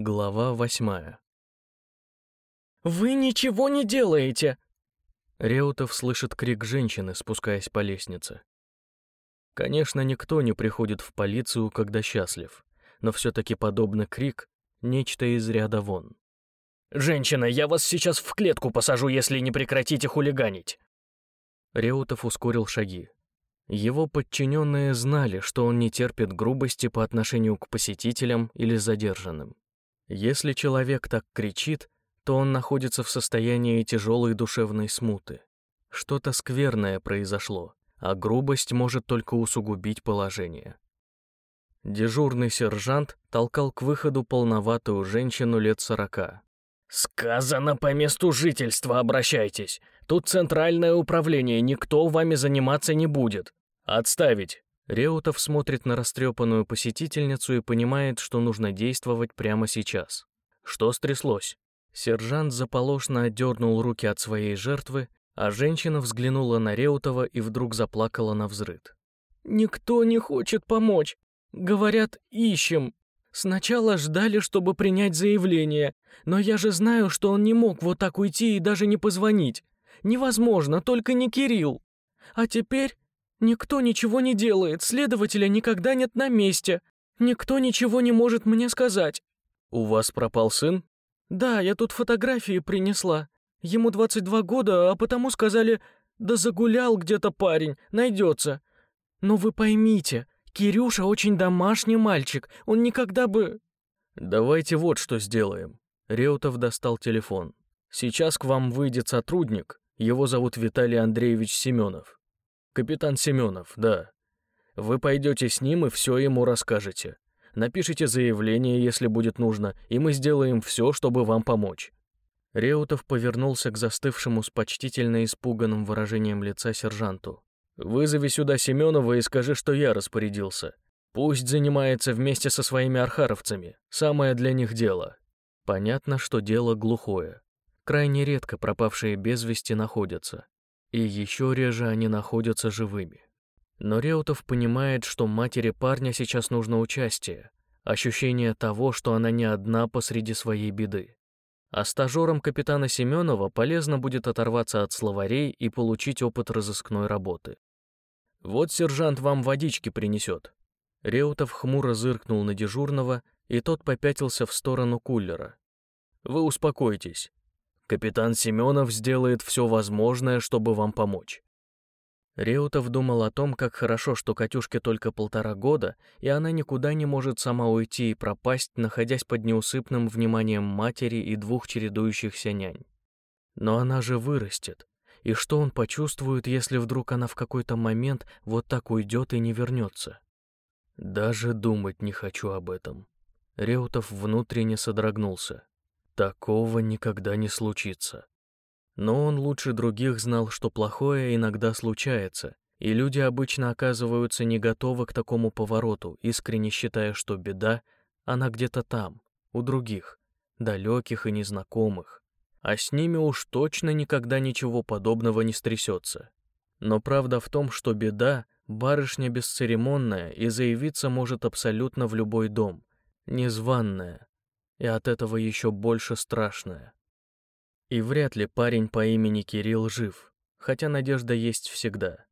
Глава восьмая. «Вы ничего не делаете!» Реутов слышит крик женщины, спускаясь по лестнице. Конечно, никто не приходит в полицию, когда счастлив, но все-таки подобный крик — нечто из ряда вон. «Женщина, я вас сейчас в клетку посажу, если не прекратите хулиганить!» Реутов ускорил шаги. Его подчиненные знали, что он не терпит грубости по отношению к посетителям или задержанным. Если человек так кричит, то он находится в состоянии тяжелой душевной смуты. Что-то скверное произошло, а грубость может только усугубить положение. Дежурный сержант толкал к выходу полноватую женщину лет сорока. «Сказано по месту жительства обращайтесь. Тут центральное управление, никто вами заниматься не будет. Отставить!» Реутов смотрит на растрепанную посетительницу и понимает, что нужно действовать прямо сейчас. Что стряслось? Сержант заполошно отдернул руки от своей жертвы, а женщина взглянула на Реутова и вдруг заплакала на взрыд. «Никто не хочет помочь. Говорят, ищем. Сначала ждали, чтобы принять заявление, но я же знаю, что он не мог вот так уйти и даже не позвонить. Невозможно, только не Кирилл. А теперь Никто ничего не делает, следователя никогда нет на месте. Никто ничего не может мне сказать. У вас пропал сын? Да, я тут фотографии принесла. Ему 22 года, а потому сказали, да загулял где-то парень, найдется. Но вы поймите, Кирюша очень домашний мальчик, он никогда бы... Давайте вот что сделаем. Реутов достал телефон. Сейчас к вам выйдет сотрудник, его зовут Виталий Андреевич Семенов. Капитан Семенов, да. Вы пойдете с ним и все ему расскажете. Напишите заявление, если будет нужно, и мы сделаем все, чтобы вам помочь». Реутов повернулся к застывшему с почтительно испуганным выражением лица сержанту. «Вызови сюда Семенова и скажи, что я распорядился. Пусть занимается вместе со своими архаровцами. Самое для них дело». Понятно, что дело глухое. Крайне редко пропавшие без вести находятся и еще реже они находятся живыми. Но Реутов понимает, что матери парня сейчас нужно участие, ощущение того, что она не одна посреди своей беды. А стажерам капитана Семенова полезно будет оторваться от словарей и получить опыт разыскной работы. «Вот сержант вам водички принесет». Реутов хмуро зыркнул на дежурного, и тот попятился в сторону кулера. «Вы успокойтесь, Капитан Семенов сделает все возможное, чтобы вам помочь». Реутов думал о том, как хорошо, что Катюшке только полтора года, и она никуда не может сама уйти и пропасть, находясь под неусыпным вниманием матери и двух чередующихся нянь. Но она же вырастет. И что он почувствует, если вдруг она в какой-то момент вот так уйдет и не вернется? Даже думать не хочу об этом. Реутов внутренне содрогнулся. Такого никогда не случится. Но он лучше других знал, что плохое иногда случается, и люди обычно оказываются не готовы к такому повороту, искренне считая, что беда, она где-то там, у других, далеких и незнакомых. А с ними уж точно никогда ничего подобного не стрясется. Но правда в том, что беда — барышня бесцеремонная и заявиться может абсолютно в любой дом, незваная, и от этого еще больше страшное. И вряд ли парень по имени Кирилл жив, хотя надежда есть всегда.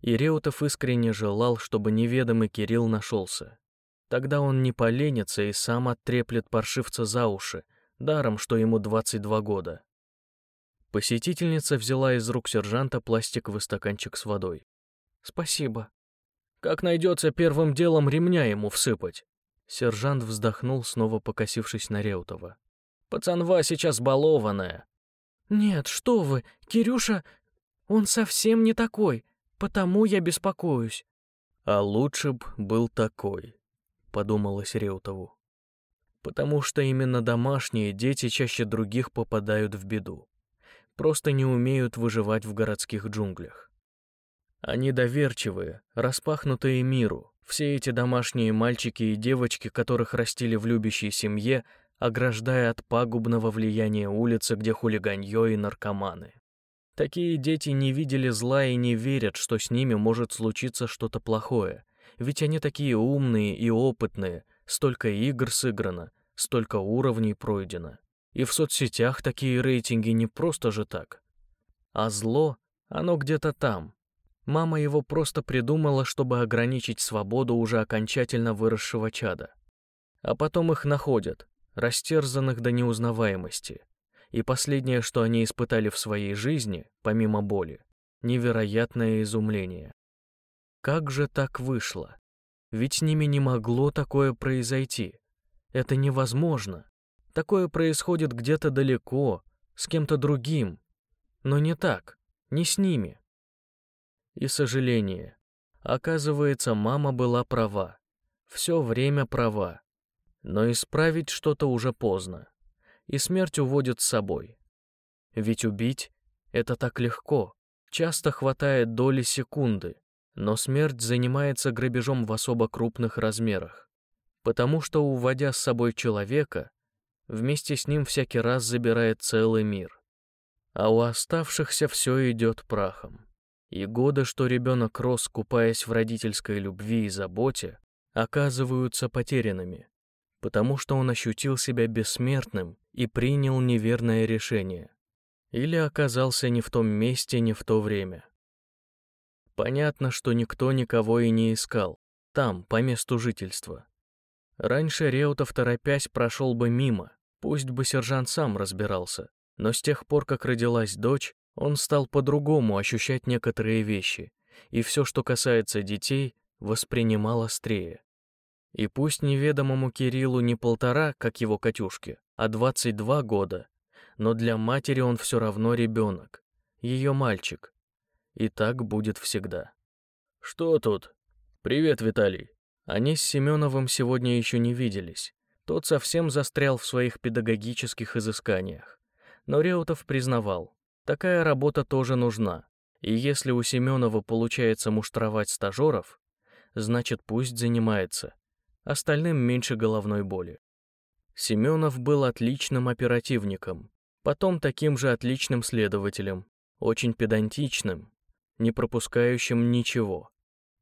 И Реутов искренне желал, чтобы неведомый Кирилл нашелся. Тогда он не поленится и сам оттреплет паршивца за уши, даром, что ему 22 года. Посетительница взяла из рук сержанта пластиковый стаканчик с водой. «Спасибо. Как найдется первым делом ремня ему всыпать?» Сержант вздохнул, снова покосившись на Реутова. «Пацанва сейчас балованная». «Нет, что вы, Кирюша, он совсем не такой, потому я беспокоюсь». «А лучше б был такой», — подумалось Реутову. «Потому что именно домашние дети чаще других попадают в беду. Просто не умеют выживать в городских джунглях. Они доверчивые, распахнутые миру, все эти домашние мальчики и девочки, которых растили в любящей семье, ограждая от пагубного влияния улицы, где хулиганье и наркоманы. Такие дети не видели зла и не верят, что с ними может случиться что-то плохое, ведь они такие умные и опытные, столько игр сыграно, столько уровней пройдено. И в соцсетях такие рейтинги не просто же так. А зло, оно где-то там. Мама его просто придумала, чтобы ограничить свободу уже окончательно выросшего чада. А потом их находят, растерзанных до неузнаваемости. И последнее, что они испытали в своей жизни, помимо боли, невероятное изумление. Как же так вышло? Ведь с ними не могло такое произойти. Это невозможно. Такое происходит где-то далеко, с кем-то другим. Но не так, не с ними. И сожаление. Оказывается, мама была права. Все время права. Но исправить что-то уже поздно. И смерть уводит с собой. Ведь убить — это так легко. Часто хватает доли секунды. Но смерть занимается грабежом в особо крупных размерах. Потому что, уводя с собой человека, вместе с ним всякий раз забирает целый мир. А у оставшихся все идет прахом. И годы, что ребенок рос, купаясь в родительской любви и заботе, оказываются потерянными, потому что он ощутил себя бессмертным и принял неверное решение. Или оказался не в том месте, не в то время. Понятно, что никто никого и не искал, там, по месту жительства. Раньше Реутов, торопясь, прошел бы мимо, пусть бы сержант сам разбирался, но с тех пор, как родилась дочь, он стал по-другому ощущать некоторые вещи, и все, что касается детей, воспринимал острее. И пусть неведомому Кириллу не полтора, как его Катюшке, а 22 года, но для матери он все равно ребенок, ее мальчик. И так будет всегда. «Что тут?» «Привет, Виталий». Они с Семеновым сегодня еще не виделись. Тот совсем застрял в своих педагогических изысканиях. Но Реутов признавал, такая работа тоже нужна. И если у Семенова получается муштровать стажеров, значит пусть занимается. Остальным меньше головной боли. Семенов был отличным оперативником, потом таким же отличным следователем, очень педантичным, не пропускающим ничего.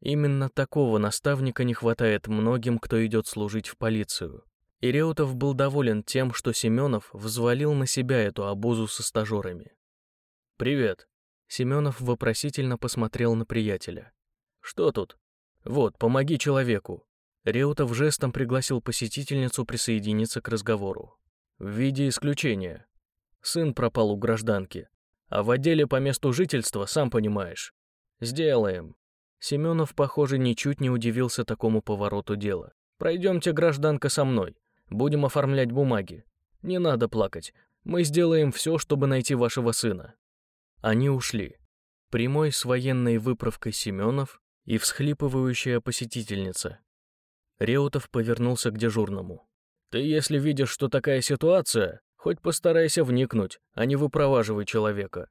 Именно такого наставника не хватает многим, кто идет служить в полицию. И Реутов был доволен тем, что Семенов взвалил на себя эту обузу со стажерами. «Привет». Семенов вопросительно посмотрел на приятеля. «Что тут?» «Вот, помоги человеку». Реутов жестом пригласил посетительницу присоединиться к разговору. В виде исключения. Сын пропал у гражданки, а в отделе по месту жительства, сам понимаешь. Сделаем. Семенов, похоже, ничуть не удивился такому повороту дела. Пройдемте, гражданка, со мной. Будем оформлять бумаги. Не надо плакать. Мы сделаем все, чтобы найти вашего сына. Они ушли. Прямой с военной выправкой Семенов и всхлипывающая посетительница. Реутов повернулся к дежурному. «Ты, если видишь, что такая ситуация, хоть постарайся вникнуть, а не выпроваживай человека».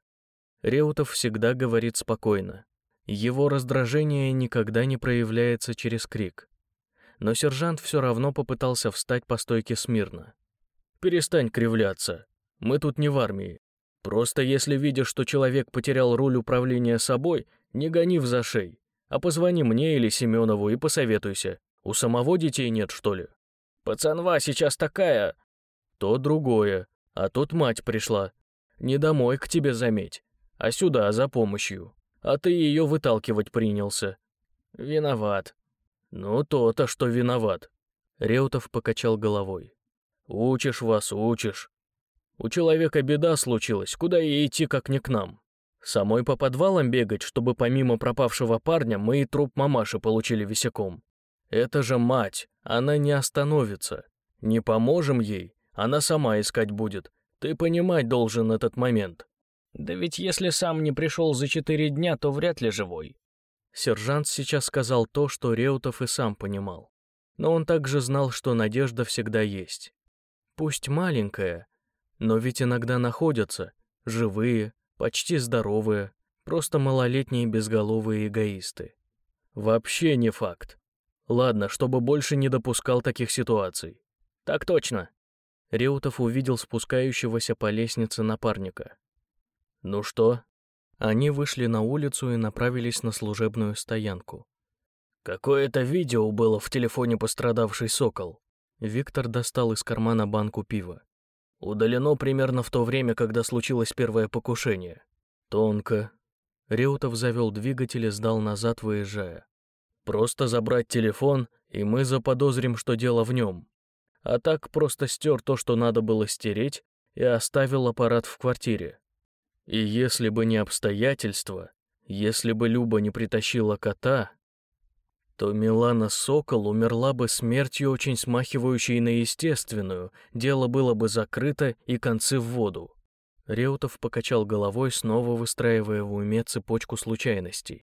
Реутов всегда говорит спокойно. Его раздражение никогда не проявляется через крик. Но сержант все равно попытался встать по стойке смирно. «Перестань кривляться. Мы тут не в армии. Просто если видишь, что человек потерял руль управления собой, не гони в зашей, а позвони мне или Семенову и посоветуйся. У самого детей нет, что ли? Пацанва сейчас такая. То другое. А тут мать пришла. Не домой к тебе заметь, а сюда за помощью. А ты ее выталкивать принялся. Виноват. Ну, то-то, что виноват. Реутов покачал головой. Учишь вас, учишь. У человека беда случилась, куда ей идти, как не к нам. Самой по подвалам бегать, чтобы помимо пропавшего парня мы и труп мамаши получили висяком. Это же мать, она не остановится. Не поможем ей, она сама искать будет. Ты понимать должен этот момент. Да ведь если сам не пришел за четыре дня, то вряд ли живой. Сержант сейчас сказал то, что Реутов и сам понимал. Но он также знал, что надежда всегда есть. Пусть маленькая, но ведь иногда находятся живые, почти здоровые, просто малолетние безголовые эгоисты. Вообще не факт. Ладно, чтобы больше не допускал таких ситуаций. Так точно. Реутов увидел спускающегося по лестнице напарника. Ну что? Они вышли на улицу и направились на служебную стоянку. Какое-то видео было в телефоне пострадавший сокол. Виктор достал из кармана банку пива. Удалено примерно в то время, когда случилось первое покушение. Тонко. Реутов завел двигатель и сдал назад, выезжая. Просто забрать телефон, и мы заподозрим, что дело в нем. А так просто стер то, что надо было стереть, и оставил аппарат в квартире. И если бы не обстоятельства, если бы Люба не притащила кота, то Милана Сокол умерла бы смертью, очень смахивающей на естественную, дело было бы закрыто и концы в воду. Реутов покачал головой, снова выстраивая в уме цепочку случайностей.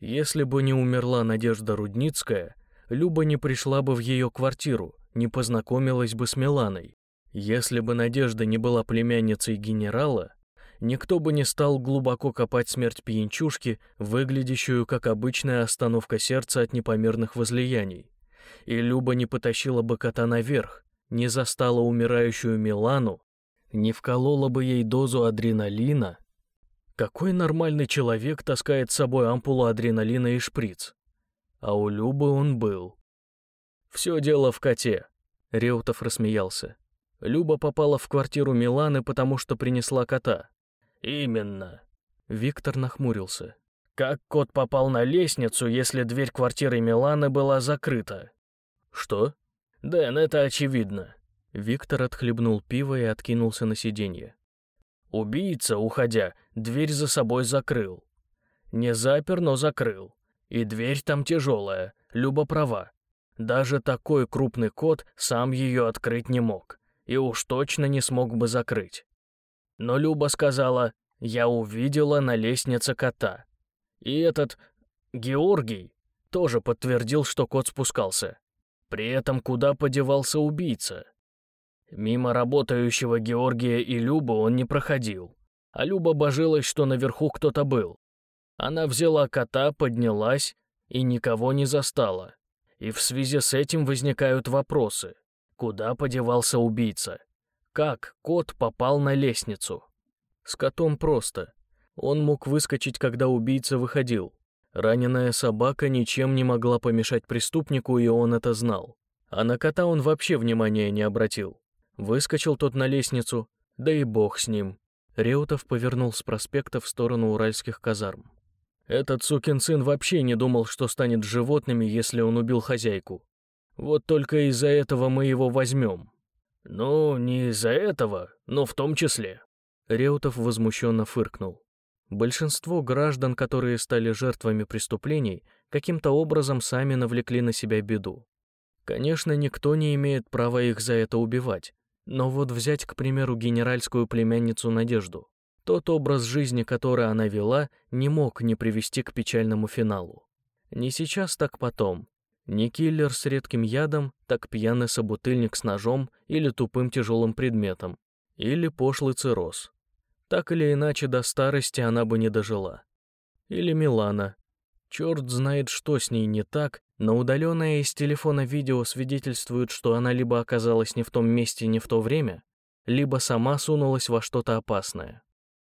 Если бы не умерла Надежда Рудницкая, Люба не пришла бы в ее квартиру, не познакомилась бы с Миланой. Если бы Надежда не была племянницей генерала, никто бы не стал глубоко копать смерть пьянчушки, выглядящую как обычная остановка сердца от непомерных возлияний. И Люба не потащила бы кота наверх, не застала умирающую Милану, не вколола бы ей дозу адреналина. Какой нормальный человек таскает с собой ампулу адреналина и шприц? А у Любы он был. Все дело в коте. Реутов рассмеялся. Люба попала в квартиру Миланы, потому что принесла кота. «Именно». Виктор нахмурился. «Как кот попал на лестницу, если дверь квартиры Миланы была закрыта?» «Что?» «Дэн, это очевидно». Виктор отхлебнул пиво и откинулся на сиденье. Убийца, уходя, дверь за собой закрыл. Не запер, но закрыл. И дверь там тяжелая, Люба права. Даже такой крупный кот сам ее открыть не мог. И уж точно не смог бы закрыть. Но Люба сказала, я увидела на лестнице кота. И этот Георгий тоже подтвердил, что кот спускался. При этом куда подевался убийца? Мимо работающего Георгия и Любы он не проходил. А Люба божилась, что наверху кто-то был. Она взяла кота, поднялась и никого не застала. И в связи с этим возникают вопросы. Куда подевался убийца? Как кот попал на лестницу? С котом просто. Он мог выскочить, когда убийца выходил. Раненая собака ничем не могла помешать преступнику, и он это знал. А на кота он вообще внимания не обратил. Выскочил тот на лестницу, да и бог с ним. Реутов повернул с проспекта в сторону уральских казарм. Этот сукин сын вообще не думал, что станет животными, если он убил хозяйку. Вот только из-за этого мы его возьмем. «Ну, не из-за этого, но в том числе». Реутов возмущенно фыркнул. Большинство граждан, которые стали жертвами преступлений, каким-то образом сами навлекли на себя беду. Конечно, никто не имеет права их за это убивать, но вот взять, к примеру, генеральскую племянницу Надежду. Тот образ жизни, который она вела, не мог не привести к печальному финалу. Не сейчас, так потом, не киллер с редким ядом, так пьяный собутыльник с ножом или тупым тяжелым предметом, или пошлый цирроз. Так или иначе, до старости она бы не дожила. Или Милана. Черт знает, что с ней не так, но удаленное из телефона видео свидетельствует, что она либо оказалась не в том месте, не в то время, либо сама сунулась во что-то опасное.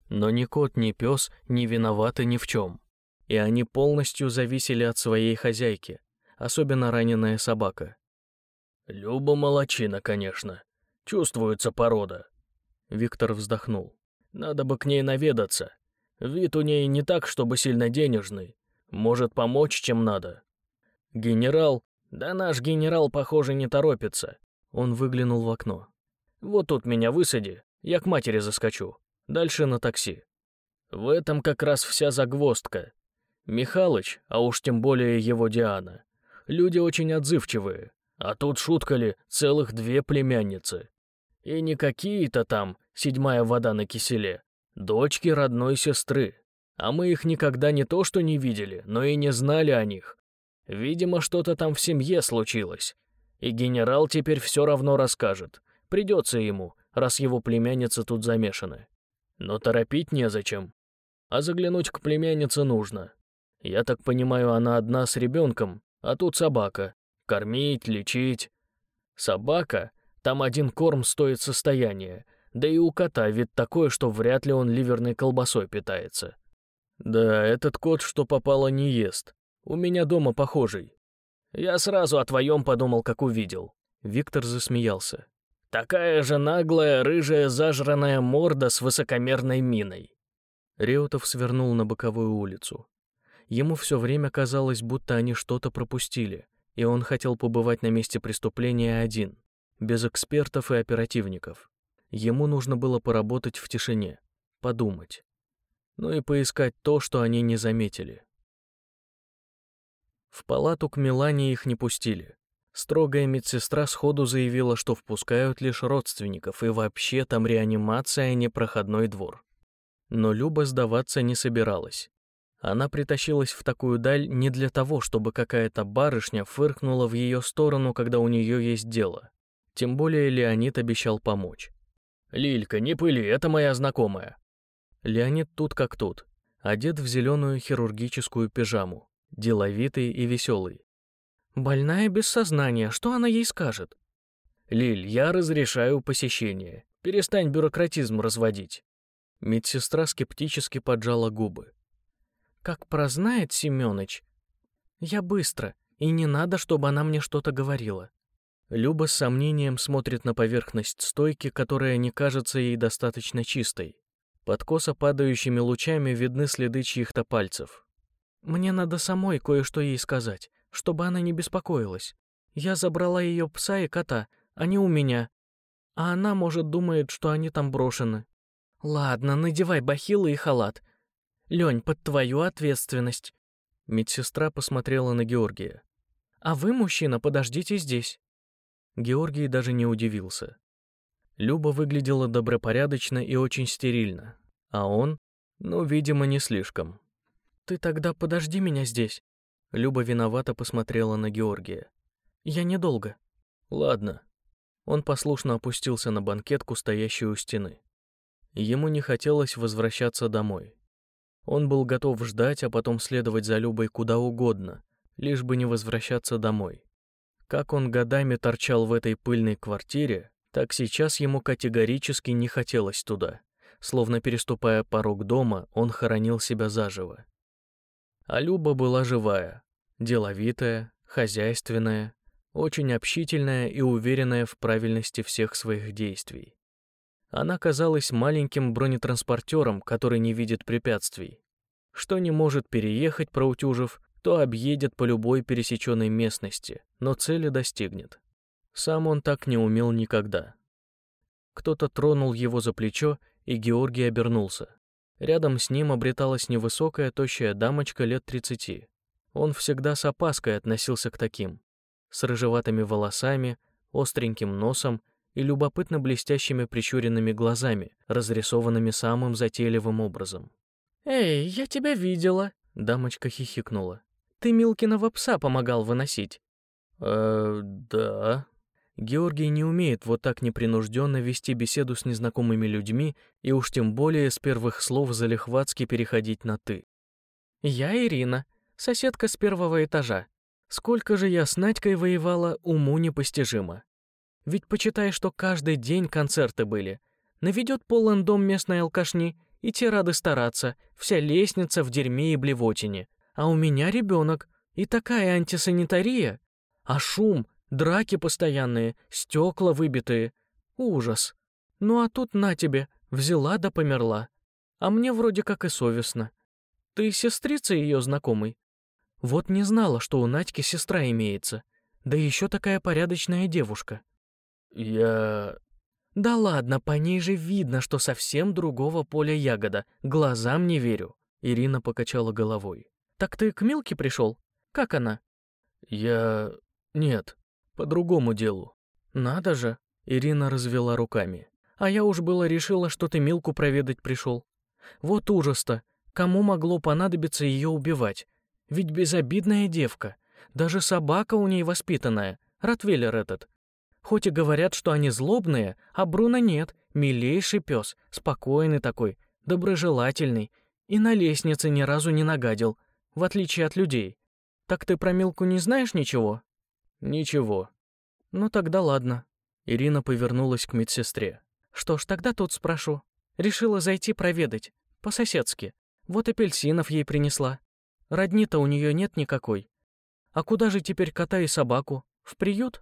Но ни кот, ни пес не виноваты ни в чем. И они полностью зависели от своей хозяйки, особенно раненая собака. «Люба молочина, конечно. Чувствуется порода». Виктор вздохнул. «Надо бы к ней наведаться. Вид у ней не так, чтобы сильно денежный. Может помочь, чем надо». «Генерал...» «Да наш генерал, похоже, не торопится». Он выглянул в окно. «Вот тут меня высади, я к матери заскочу. Дальше на такси». В этом как раз вся загвоздка. Михалыч, а уж тем более его Диана, Люди очень отзывчивые. А тут, шутка ли, целых две племянницы. И не какие-то там седьмая вода на киселе. Дочки родной сестры. А мы их никогда не то что не видели, но и не знали о них. Видимо, что-то там в семье случилось. И генерал теперь все равно расскажет. Придется ему, раз его племянницы тут замешаны. Но торопить незачем. А заглянуть к племяннице нужно. Я так понимаю, она одна с ребенком, а тут собака. Кормить, лечить. Собака? Там один корм стоит состояние. Да и у кота вид такой, что вряд ли он ливерной колбасой питается. Да, этот кот, что попало, не ест. У меня дома похожий. Я сразу о твоем подумал, как увидел. Виктор засмеялся. «Такая же наглая, рыжая, зажранная морда с высокомерной миной». Реутов свернул на боковую улицу. Ему все время казалось, будто они что-то пропустили, и он хотел побывать на месте преступления один, без экспертов и оперативников. Ему нужно было поработать в тишине, подумать. Ну и поискать то, что они не заметили. В палату к Милане их не пустили. Строгая медсестра сходу заявила, что впускают лишь родственников, и вообще там реанимация, а не проходной двор. Но Люба сдаваться не собиралась. Она притащилась в такую даль не для того, чтобы какая-то барышня фыркнула в ее сторону, когда у нее есть дело. Тем более Леонид обещал помочь. «Лилька, не пыли, это моя знакомая». Леонид тут как тут, одет в зеленую хирургическую пижаму, деловитый и веселый. «Больная без сознания, что она ей скажет?» «Лиль, я разрешаю посещение. Перестань бюрократизм разводить». Медсестра скептически поджала губы. «Как прознает Семёныч, я быстро, и не надо, чтобы она мне что-то говорила. Люба с сомнением смотрит на поверхность стойки, которая не кажется ей достаточно чистой. Под косо падающими лучами видны следы чьих-то пальцев. «Мне надо самой кое-что ей сказать, чтобы она не беспокоилась. Я забрала ее пса и кота, они у меня. А она, может, думает, что они там брошены. Ладно, надевай бахилы и халат. Лень, под твою ответственность». Медсестра посмотрела на Георгия. «А вы, мужчина, подождите здесь». Георгий даже не удивился. Люба выглядела добропорядочно и очень стерильно, а он, ну, видимо, не слишком. «Ты тогда подожди меня здесь». Люба виновато посмотрела на Георгия. «Я недолго». «Ладно». Он послушно опустился на банкетку, стоящую у стены. Ему не хотелось возвращаться домой. Он был готов ждать, а потом следовать за Любой куда угодно, лишь бы не возвращаться домой. Как он годами торчал в этой пыльной квартире, так сейчас ему категорически не хотелось туда. Словно переступая порог дома, он хоронил себя заживо. А Люба была живая, деловитая, хозяйственная, очень общительная и уверенная в правильности всех своих действий. Она казалась маленьким бронетранспортером, который не видит препятствий, что не может переехать, проутюжив, то объедет по любой пересеченной местности, но цели достигнет. Сам он так не умел никогда. Кто-то тронул его за плечо, и Георгий обернулся. Рядом с ним обреталась невысокая, тощая дамочка лет тридцати. Он всегда с опаской относился к таким. С рыжеватыми волосами, остреньким носом и любопытно блестящими прищуренными глазами, разрисованными самым затейливым образом. «Эй, я тебя видела!» Дамочка хихикнула. Ты Милкиного пса помогал выносить. Э, да. Георгий не умеет вот так непринужденно вести беседу с незнакомыми людьми и уж тем более с первых слов залихватски переходить на «ты». Я Ирина, соседка с первого этажа. Сколько же я с Надькой воевала, уму непостижимо. Ведь почитай, что каждый день концерты были. Наведет полон дом местной алкашни, и те рады стараться, вся лестница в дерьме и блевотине а у меня ребенок, и такая антисанитария. А шум, драки постоянные, стекла выбитые. Ужас. Ну а тут на тебе, взяла да померла. А мне вроде как и совестно. Ты сестрица ее знакомый? Вот не знала, что у Надьки сестра имеется. Да еще такая порядочная девушка. Я... Да ладно, по ней же видно, что совсем другого поля ягода. Глазам не верю. Ирина покачала головой. «Так ты к Милке пришел? Как она?» «Я... нет, по другому делу». «Надо же!» — Ирина развела руками. «А я уж было решила, что ты Милку проведать пришел. Вот ужас-то! Кому могло понадобиться ее убивать? Ведь безобидная девка. Даже собака у ней воспитанная, Ротвейлер этот. Хоть и говорят, что они злобные, а Бруно нет, милейший пес, спокойный такой, доброжелательный, и на лестнице ни разу не нагадил в отличие от людей. Так ты про Милку не знаешь ничего? Ничего. Ну тогда ладно. Ирина повернулась к медсестре. Что ж, тогда тут спрошу. Решила зайти проведать, по-соседски. Вот апельсинов ей принесла. Родни-то у нее нет никакой. А куда же теперь кота и собаку? В приют?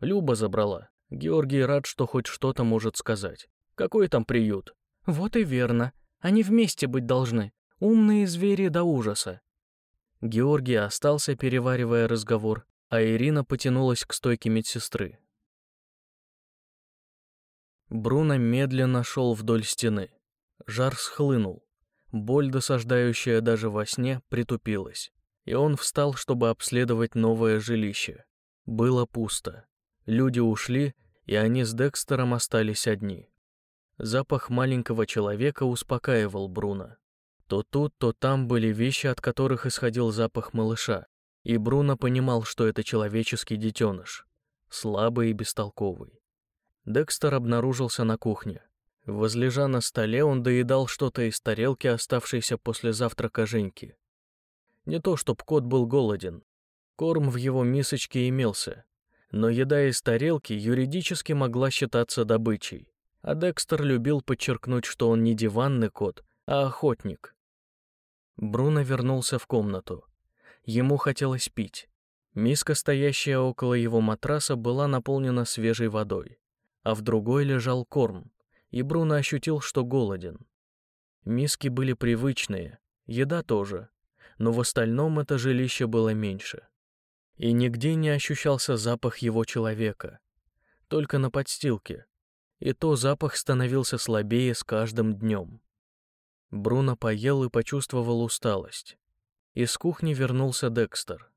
Люба забрала. Георгий рад, что хоть что-то может сказать. Какой там приют? Вот и верно. Они вместе быть должны. Умные звери до ужаса. Георгий остался, переваривая разговор, а Ирина потянулась к стойке медсестры. Бруно медленно шел вдоль стены. Жар схлынул. Боль, досаждающая даже во сне, притупилась. И он встал, чтобы обследовать новое жилище. Было пусто. Люди ушли, и они с Декстером остались одни. Запах маленького человека успокаивал Бруно. То тут, то там были вещи, от которых исходил запах малыша, и Бруно понимал, что это человеческий детеныш, слабый и бестолковый. Декстер обнаружился на кухне. Возлежа на столе, он доедал что-то из тарелки, оставшейся после завтрака Женьки. Не то, чтоб кот был голоден. Корм в его мисочке имелся. Но еда из тарелки юридически могла считаться добычей. А Декстер любил подчеркнуть, что он не диванный кот, а охотник. Бруно вернулся в комнату. Ему хотелось пить. Миска, стоящая около его матраса, была наполнена свежей водой, а в другой лежал корм, и Бруно ощутил, что голоден. Миски были привычные, еда тоже, но в остальном это жилище было меньше. И нигде не ощущался запах его человека, только на подстилке, и то запах становился слабее с каждым днем. Бруно поел и почувствовал усталость. Из кухни вернулся Декстер.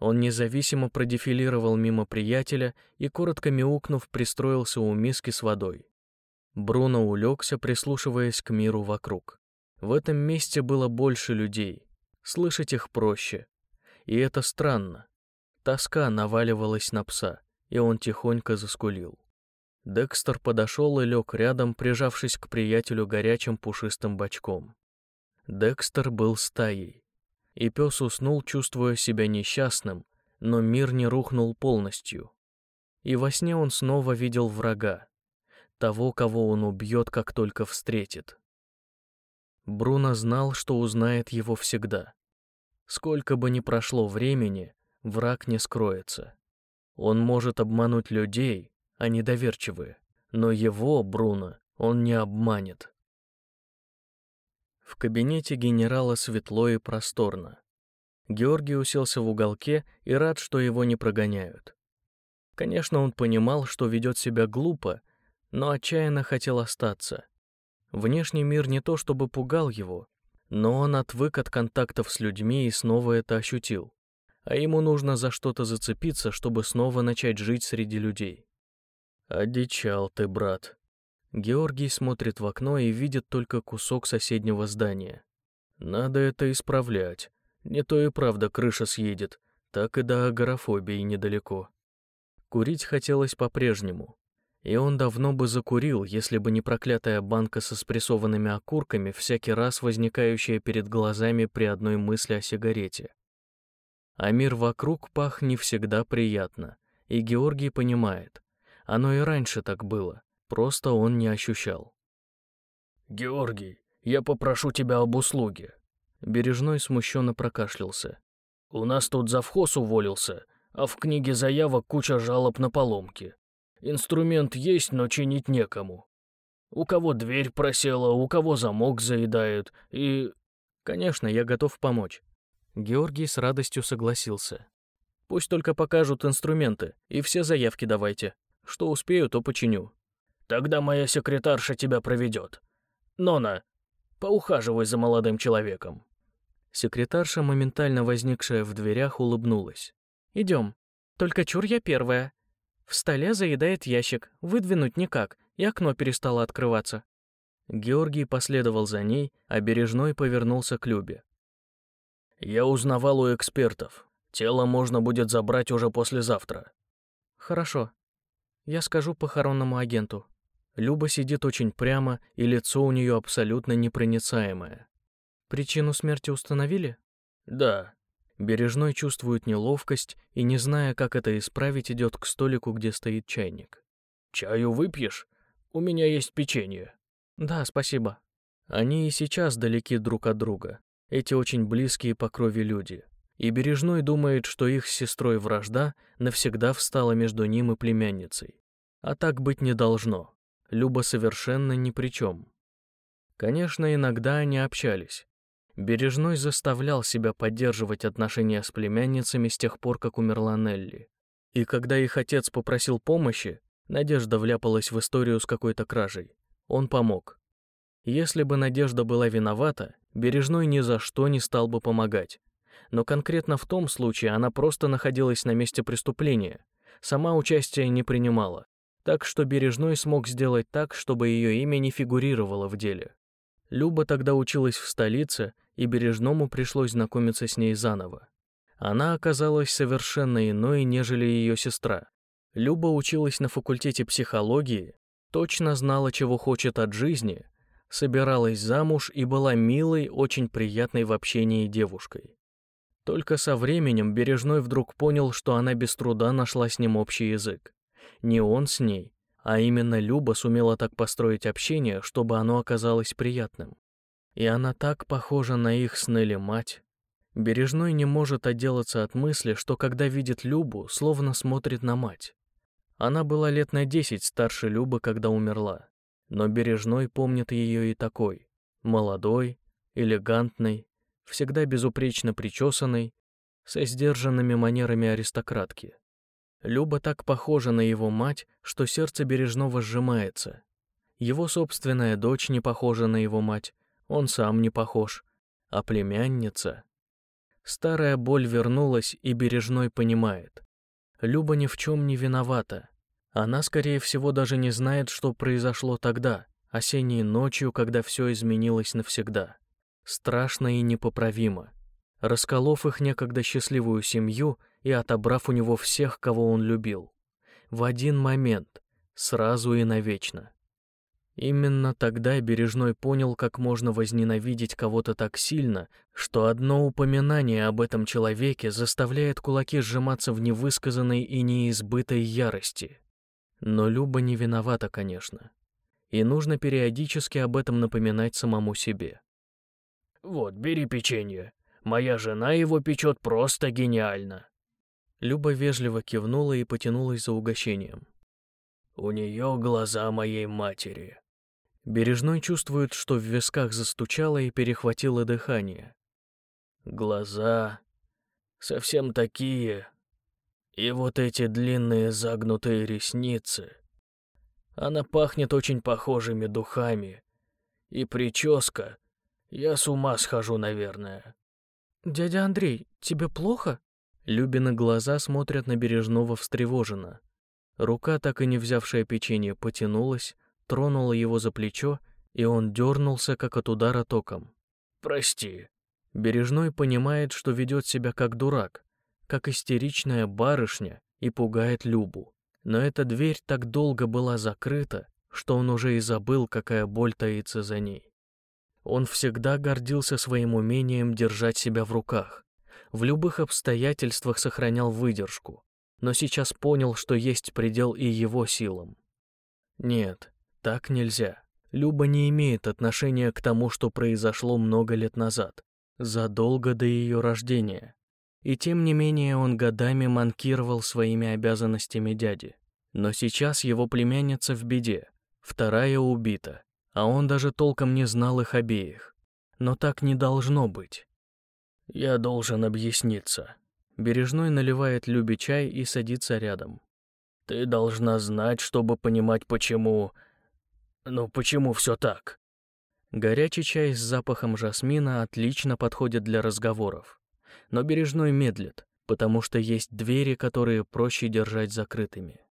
Он независимо продефилировал мимо приятеля и, коротко мяукнув, пристроился у миски с водой. Бруно улегся, прислушиваясь к миру вокруг. В этом месте было больше людей. Слышать их проще. И это странно. Тоска наваливалась на пса, и он тихонько заскулил. Декстер подошел и лег рядом, прижавшись к приятелю горячим пушистым бочком. Декстер был стаей и пес уснул, чувствуя себя несчастным, но мир не рухнул полностью. И во сне он снова видел врага, того, кого он убьет, как только встретит. Бруно знал, что узнает его всегда. Сколько бы ни прошло времени, враг не скроется. Он может обмануть людей, они доверчивые, но его, Бруно, он не обманет. В кабинете генерала светло и просторно. Георгий уселся в уголке и рад, что его не прогоняют. Конечно, он понимал, что ведет себя глупо, но отчаянно хотел остаться. Внешний мир не то чтобы пугал его, но он отвык от контактов с людьми и снова это ощутил. А ему нужно за что-то зацепиться, чтобы снова начать жить среди людей. «Одичал ты, брат», Георгий смотрит в окно и видит только кусок соседнего здания. Надо это исправлять. Не то и правда крыша съедет, так и до агорафобии недалеко. Курить хотелось по-прежнему. И он давно бы закурил, если бы не проклятая банка со спрессованными окурками, всякий раз возникающая перед глазами при одной мысли о сигарете. А мир вокруг пах не всегда приятно, и Георгий понимает. Оно и раньше так было. Просто он не ощущал. «Георгий, я попрошу тебя об услуге». Бережной смущенно прокашлялся. «У нас тут завхоз уволился, а в книге заявок куча жалоб на поломки. Инструмент есть, но чинить некому. У кого дверь просела, у кого замок заедает, и...» «Конечно, я готов помочь». Георгий с радостью согласился. «Пусть только покажут инструменты, и все заявки давайте. Что успею, то починю. Тогда моя секретарша тебя проведет. Нона, поухаживай за молодым человеком». Секретарша, моментально возникшая в дверях, улыбнулась. «Идем. Только чур я первая. В столе заедает ящик, выдвинуть никак, и окно перестало открываться». Георгий последовал за ней, а Бережной повернулся к Любе. «Я узнавал у экспертов. Тело можно будет забрать уже послезавтра». «Хорошо. Я скажу похоронному агенту. Люба сидит очень прямо, и лицо у нее абсолютно непроницаемое. Причину смерти установили? Да. Бережной чувствует неловкость и, не зная, как это исправить, идет к столику, где стоит чайник. «Чаю выпьешь? У меня есть печенье». «Да, спасибо». Они и сейчас далеки друг от друга. Эти очень близкие по крови люди. И Бережной думает, что их с сестрой вражда навсегда встала между ним и племянницей. А так быть не должно. Люба совершенно ни при чем. Конечно, иногда они общались. Бережной заставлял себя поддерживать отношения с племянницами с тех пор, как умерла Нелли. И когда их отец попросил помощи, Надежда вляпалась в историю с какой-то кражей. Он помог. Если бы Надежда была виновата, Бережной ни за что не стал бы помогать. Но конкретно в том случае она просто находилась на месте преступления, сама участия не принимала. Так что Бережной смог сделать так, чтобы ее имя не фигурировало в деле. Люба тогда училась в столице, и Бережному пришлось знакомиться с ней заново. Она оказалась совершенно иной, нежели ее сестра. Люба училась на факультете психологии, точно знала, чего хочет от жизни, собиралась замуж и была милой, очень приятной в общении девушкой. Только со временем Бережной вдруг понял, что она без труда нашла с ним общий язык. Не он с ней, а именно Люба сумела так построить общение, чтобы оно оказалось приятным. И она так похожа на их с Нелли мать. Бережной не может отделаться от мысли, что когда видит Любу, словно смотрит на мать. Она была лет на десять старше Любы, когда умерла. Но Бережной помнит ее и такой. Молодой, элегантной, всегда безупречно причесанной, со сдержанными манерами аристократки. Люба так похожа на его мать, что сердце Бережного сжимается. Его собственная дочь не похожа на его мать, он сам не похож, а племянница... Старая боль вернулась, и Бережной понимает. Люба ни в чем не виновата. Она, скорее всего, даже не знает, что произошло тогда, осенней ночью, когда все изменилось навсегда. Страшно и непоправимо. Расколов их некогда счастливую семью — и отобрав у него всех, кого он любил. В один момент, сразу и навечно. Именно тогда Бережной понял, как можно возненавидеть кого-то так сильно, что одно упоминание об этом человеке заставляет кулаки сжиматься в невысказанной и неизбытой ярости. Но Люба не виновата, конечно. И нужно периодически об этом напоминать самому себе. «Вот, бери печенье. Моя жена его печет просто гениально», Люба вежливо кивнула и потянулась за угощением. «У нее глаза моей матери». Бережной чувствует, что в висках застучало и перехватило дыхание. Глаза совсем такие. И вот эти длинные загнутые ресницы. Она пахнет очень похожими духами. И прическа. Я с ума схожу, наверное. «Дядя Андрей, тебе плохо?» Любины глаза смотрят на Бережного встревоженно. Рука, так и не взявшая печенье, потянулась, тронула его за плечо, и он дернулся, как от удара током. «Прости». Бережной понимает, что ведет себя как дурак, как истеричная барышня и пугает Любу. Но эта дверь так долго была закрыта, что он уже и забыл, какая боль таится за ней. Он всегда гордился своим умением держать себя в руках в любых обстоятельствах сохранял выдержку, но сейчас понял, что есть предел и его силам. Нет, так нельзя. Люба не имеет отношения к тому, что произошло много лет назад, задолго до ее рождения. И тем не менее он годами манкировал своими обязанностями дяди. Но сейчас его племянница в беде, вторая убита, а он даже толком не знал их обеих. Но так не должно быть. Я должен объясниться. Бережной наливает Любе чай и садится рядом. Ты должна знать, чтобы понимать, почему... Ну, почему все так? Горячий чай с запахом жасмина отлично подходит для разговоров. Но Бережной медлит, потому что есть двери, которые проще держать закрытыми.